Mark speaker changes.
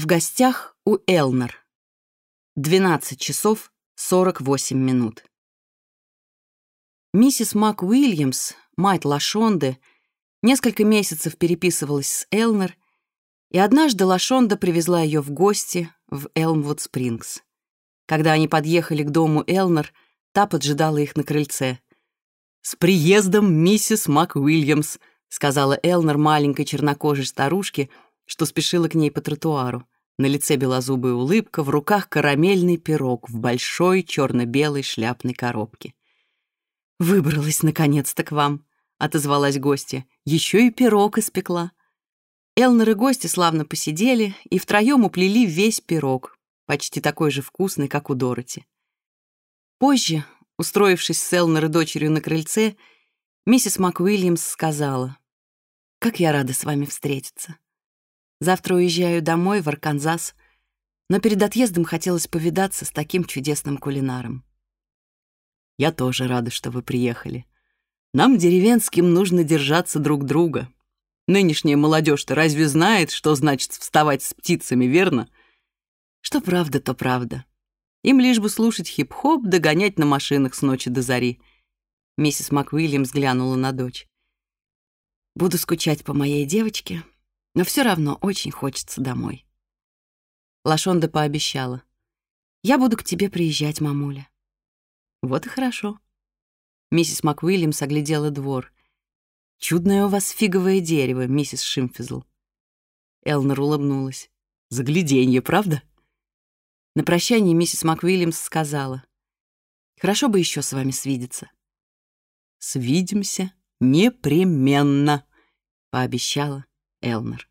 Speaker 1: В гостях у Элнер. 12 часов 48 минут. Миссис Мак Уильямс, мать Лашонды, несколько месяцев переписывалась с Элнер, и однажды Лашонда привезла ее в гости в Элмвуд-Спрингс. Когда они подъехали к дому Элнер, та поджидала их на крыльце. «С приездом, миссис Мак Уильямс!» — сказала Элнер маленькой чернокожей старушке, что спешила к ней по тротуару. На лице белозубая улыбка, в руках карамельный пирог в большой черно-белой шляпной коробке. «Выбралась, наконец-то, к вам», — отозвалась гостья. «Еще и пирог испекла». Элнер и гости славно посидели и втроем уплели весь пирог, почти такой же вкусный, как у Дороти. Позже, устроившись с Элнер и дочерью на крыльце, миссис МакУильямс сказала, «Как я рада с вами встретиться. Завтра уезжаю домой, в Арканзас, но перед отъездом хотелось повидаться с таким чудесным кулинаром. Я тоже рада, что вы приехали. Нам, деревенским, нужно держаться друг друга. Нынешняя молодежь-то разве знает, что значит вставать с птицами, верно? Что правда, то правда. Им лишь бы слушать хип-хоп, догонять на машинах с ночи до зари. Миссис МакВильямс взглянула на дочь. «Буду скучать по моей девочке», но все равно очень хочется домой. Лашонда пообещала. Я буду к тебе приезжать, мамуля. Вот и хорошо. Миссис МакУильямс оглядела двор. «Чудное у вас фиговое дерево, миссис Шимфизл». Элнер улыбнулась. «Загляденье, правда?» На прощание миссис МакУильямс сказала. «Хорошо бы еще с вами свидеться». «Свидимся непременно», — пообещала Элнер.